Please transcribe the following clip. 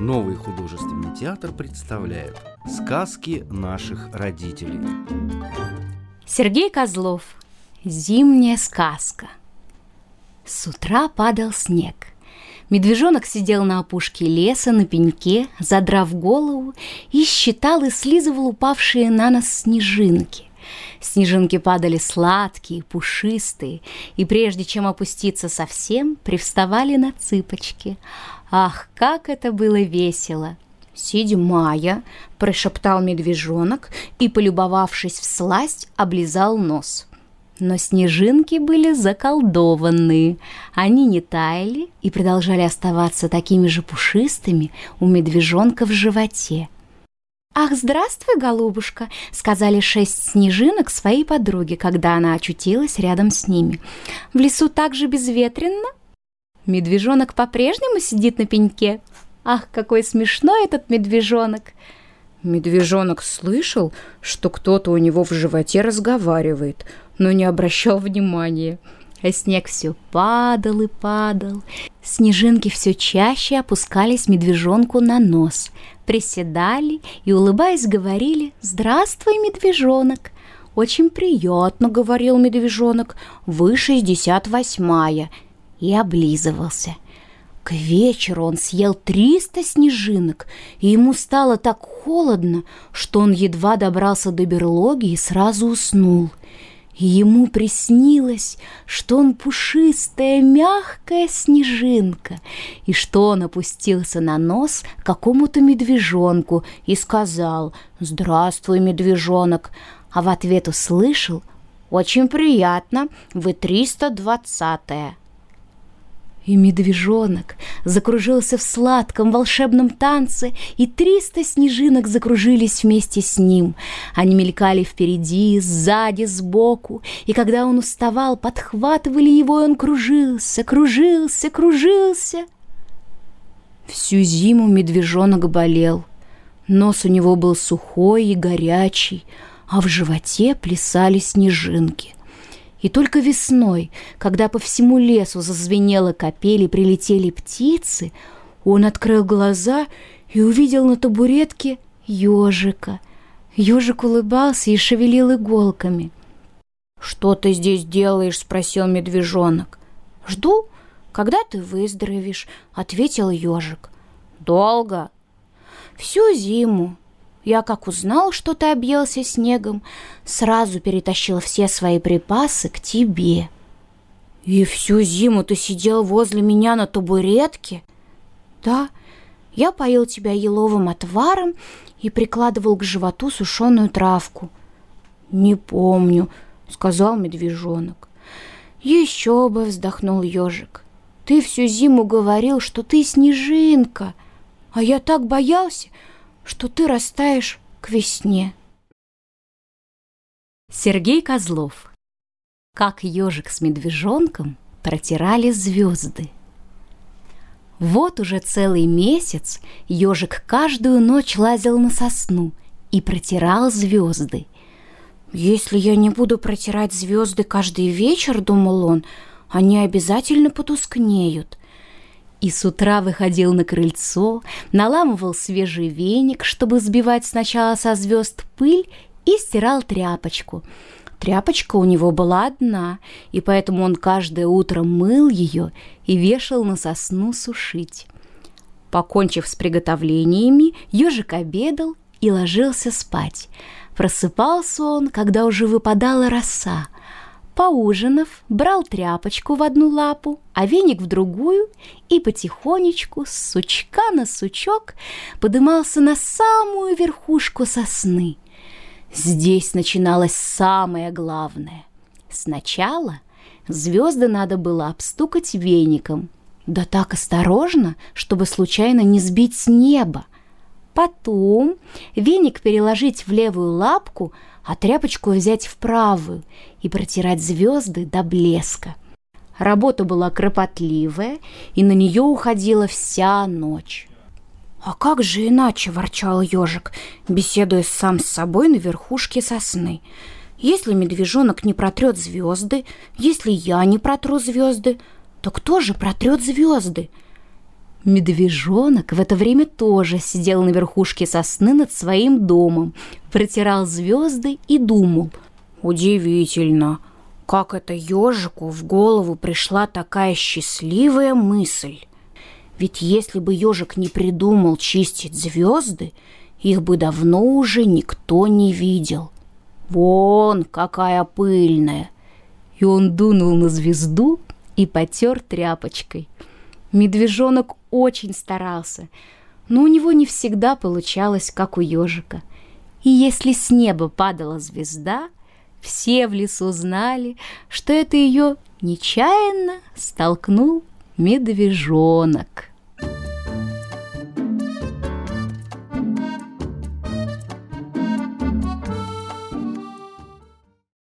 Новый художественный театр представляет Сказки наших родителей Сергей Козлов Зимняя сказка С утра падал снег Медвежонок сидел на опушке леса на пеньке, задрав голову, и считал и слизывал упавшие на нас снежинки. Снежинки падали сладкие, пушистые, и прежде чем опуститься совсем, привставали на цыпочки. Ах, как это было весело! «Седьмая!» – прошептал медвежонок и, полюбовавшись в сласть, облизал нос. Но снежинки были заколдованные. Они не таяли и продолжали оставаться такими же пушистыми у медвежонка в животе – «Ах, здравствуй, голубушка!» — сказали шесть снежинок своей подруге, когда она очутилась рядом с ними. «В лесу так же безветренно?» «Медвежонок по-прежнему сидит на пеньке?» «Ах, какой смешной этот медвежонок!» Медвежонок слышал, что кто-то у него в животе разговаривает, но не обращал внимания. А снег все падал и падал. Снежинки все чаще опускались медвежонку на нос, приседали и, улыбаясь, говорили «Здравствуй, медвежонок!» «Очень приятно», — говорил медвежонок, — «вы шестьдесят восьмая» и облизывался. К вечеру он съел триста снежинок, и ему стало так холодно, что он едва добрался до берлоги и сразу уснул — и ему приснилось, что он пушистая, мягкая снежинка, и что он опустился на нос какому-то медвежонку и сказал «Здравствуй, медвежонок», а в ответ услышал «Очень приятно, вы триста двадцатая». И медвежонок закружился в сладком волшебном танце, и триста снежинок закружились вместе с ним. Они мелькали впереди, сзади, сбоку, и когда он уставал, подхватывали его, и он кружился, кружился, кружился. Всю зиму медвежонок болел. Нос у него был сухой и горячий, а в животе плясали снежинки. И только весной, когда по всему лесу зазвенела капель и прилетели птицы, он открыл глаза и увидел на табуретке ежика. Ежик улыбался и шевелил иголками. «Что ты здесь делаешь?» — спросил медвежонок. «Жду, когда ты выздоровеешь», — ответил ежик. «Долго?» «Всю зиму. Я как узнал, что ты объелся снегом, сразу перетащил все свои припасы к тебе. И всю зиму ты сидел возле меня на табуретке? Да, я поил тебя еловым отваром и прикладывал к животу сушеную травку. Не помню, сказал медвежонок. Еще бы, вздохнул ежик. Ты всю зиму говорил, что ты снежинка, а я так боялся, что ты растаешь к весне. Сергей Козлов. Как ежик с медвежонком протирали звезды. Вот уже целый месяц ежик каждую ночь лазил на сосну и протирал звезды. «Если я не буду протирать звезды каждый вечер, — думал он, — они обязательно потускнеют и с утра выходил на крыльцо, наламывал свежий веник, чтобы сбивать сначала со звезд пыль, и стирал тряпочку. Тряпочка у него была одна, и поэтому он каждое утро мыл ее и вешал на сосну сушить. Покончив с приготовлениями, ежик обедал и ложился спать. Просыпался он, когда уже выпадала роса, Поужинав, брал тряпочку в одну лапу, а веник в другую и потихонечку с сучка на сучок подымался на самую верхушку сосны. Здесь начиналось самое главное. Сначала звезды надо было обстукать веником, да так осторожно, чтобы случайно не сбить с неба. Потом веник переложить в левую лапку – а тряпочку взять в правую и протирать звезды до блеска. Работа была кропотливая, и на нее уходила вся ночь. «А как же иначе?» – ворчал ежик, беседуя сам с собой на верхушке сосны. «Если медвежонок не протрет звезды, если я не протру звезды, то кто же протрет звезды?» Медвежонок в это время тоже сидел на верхушке сосны над своим домом, протирал звезды и думал. Удивительно, как это ежику в голову пришла такая счастливая мысль. Ведь если бы ежик не придумал чистить звезды, их бы давно уже никто не видел. Вон какая пыльная. И он дунул на звезду и потер тряпочкой. Медвежонок очень старался, но у него не всегда получалось, как у ежика. И если с неба падала звезда, все в лесу знали, что это ее нечаянно столкнул медвежонок.